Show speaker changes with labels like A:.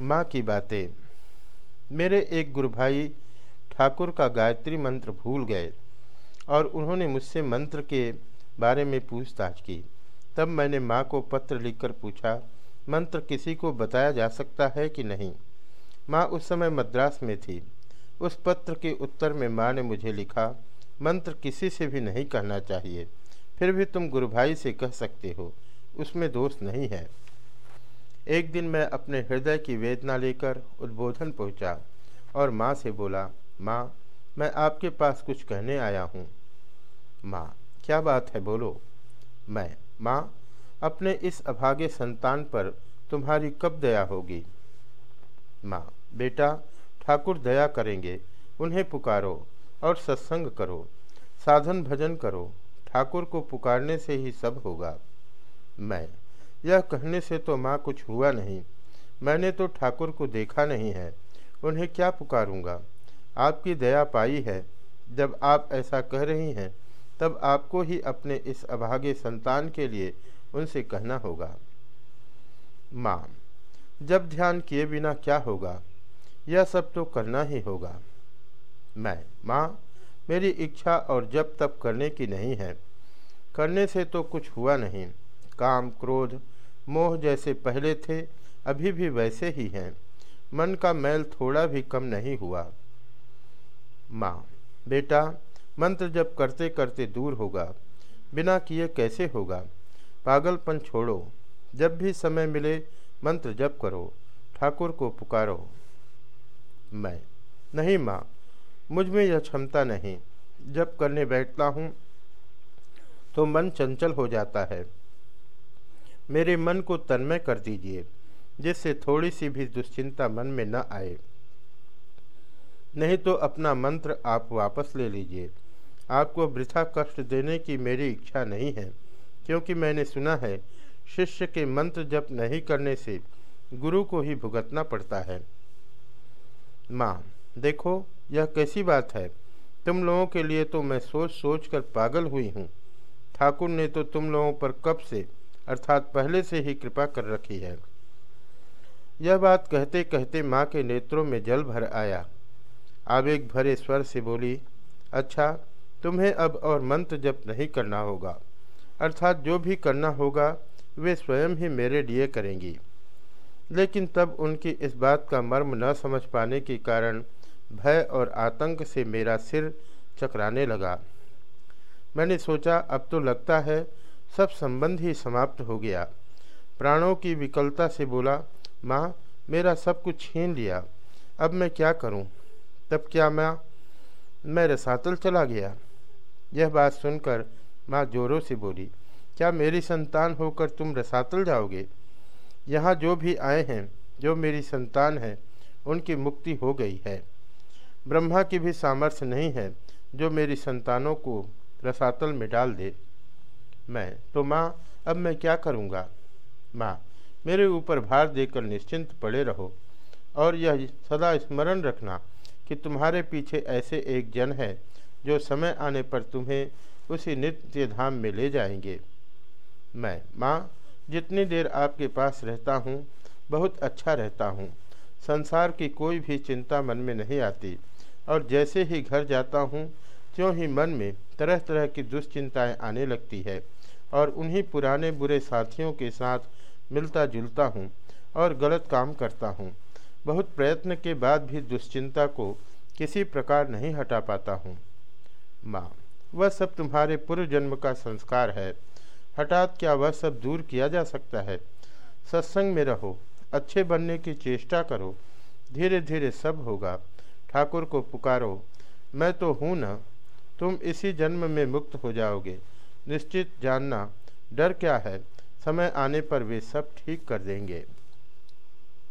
A: माँ की बातें। मेरे एक गुरु भाई ठाकुर का गायत्री मंत्र भूल गए और उन्होंने मुझसे मंत्र के बारे में पूछताछ की। तब मैंने माँ को पत्र लिखकर पूछा, मंत्र किसी को बताया जा सकता है कि नहीं? माँ उस समय मद्रास में थी। उस पत्र के उत्तर में माँ ने मुझे लिखा, मंत्र किसी से भी नहीं कहना चाहिए, फिर भी तुम गुरु भाई से कह सकते हो, उसमें दोष नहीं है। एक दिन मैं अपने हृदय की वेदना लेकर उद्बोधन पहुँचा और माँ से बोला, माँ, मैं आपके पास कुछ कहने आया हूँ। माँ, क्या बात है, बोलो। मैं, माँ, अपने इस अभागे संतान पर तुम्हारी कब दया होगी? माँ, बेटा, ठाकुर दया करेंगे, उन्हें पुकारो और सत्संग करो, साधन भजन करो, ठाकुर को पुकारने से ही सब होगा। मैं यह कहने से तो माँ कुछ हुआ नहीं। मैंने तो ठाकुर को देखा नहीं है। उन्हें क्या पुकारूँगा? आपकी दया पाई है। जब आप ऐसा कह रही हैं, तब आपको ही अपने इस अभागे संतान के लिए उनसे कहना होगा। माँ, जब ध्यान किए बिना क्या होगा? यह सब तो करना ही होगा। मैं, माँ, मेरी इच्छा और जब तब करने की नहीं है। करने से तो कुछ हुआ नहीं। काम, क्रोध मोह जैसे पहले थे, अभी भी वैसे ही हैं। मन का मैल थोड़ा भी कम नहीं हुआ। माँ, बेटा, मंत्र जब करते करते दूर होगा। बिना किए कैसे होगा? पागलपन छोड़ो। जब भी समय मिले, मंत्र जप करो। ठाकुर को पुकारो। मैं, नहीं माँ, मुझमें यह क्षमता नहीं। जब करने बैठता हूँ तो मन चंचल हो जाता है। मेरे मन को तन्मय कर दीजिए, जिससे थोड़ी सी भी दुश्चिंता मन में न आए। नहीं तो अपना मंत्र आप वापस ले लीजिए। आपको वृथा कष्ट देने की मेरी इच्छा नहीं है, क्योंकि मैंने सुना है, शिष्य के मंत्र जप नहीं करने से गुरु को ही भुगतना पड़ता है। माँ, देखो, यह कैसी बात है। तुम लोगों के लिए तो मैं सोच सोच कर पागल हुई हूँ। ठाकुर ने तो तुम लोगों पर कब से अर्थात पहले से ही कृपा कर रखी है। यह बात कहते कहते माँ के नेत्रों में जल भर आया। आवेग भरे स्वर से बोली अच्छा तुम्हें अब और मंत्र जप नहीं करना होगा। अर्थात जो भी करना होगा, वे स्वयं ही मेरे लिए करेंगी। लेकिन तब उनकी इस बात का मर्म न समझ पाने के कारण भय और आतंक से मेरा सिर चकराने लगा। मैंने सोचा, अब तो लगता है सब संबंध ही समाप्त हो गया। प्राणों की विकलता से बोला, माँ, मेरा सब कुछ छीन लिया। अब मैं क्या करूँ? तब क्या माँ, मैं रसातल चला गया? यह बात सुनकर माँ जोरों से बोली, क्या मेरी संतान होकर तुम रसातल जाओगे? यहाँ जो भी आए हैं, जो मेरी संतान है, उनकी मुक्ति हो गई है। ब्रह्मा की भी सामर्थ्य नहीं है जो मेरी संतानों को रसातल में डाल दे। मैं। तो माँ, अब मैं क्या करूँगा? माँ, मेरे ऊपर भार देकर निश्चिंत पड़े रहो और यह सदा स्मरण रखना कि तुम्हारे पीछे ऐसे एक जन है जो समय आने पर तुम्हें उसी नित्य धाम में ले जाएँगे। मैं, माँ, जितनी देर आपके पास रहता हूँ, बहुत अच्छा रहता हूँ। संसार की कोई भी चिंता मन में नहीं आती और जैसे ही घर जाता हूँ, त्यों ही मन में तरह तरह की दुश्चिंताएँ आने लगती है। और उन्हीं पुराने बुरे साथियों के साथ मिलता जुलता हूँ और गलत काम करता हूँ। बहुत प्रयत्न के बाद भी दुश्चिंता को किसी प्रकार नहीं हटा पाता हूँ। माँ, वह सब तुम्हारे पूर्व जन्म का संस्कार है। हठात क्या वह सब दूर किया जा सकता है? सत्संग में रहो, अच्छे बनने की चेष्टा करो धीरे धीरे सब होगा। ठाकुर को पुकारो, मैं तो हूँ न, तुम इसी जन्म में मुक्त हो जाओगे। निश्चित जानना डर क्या है? समय आने पर वे सब ठीक कर देंगे।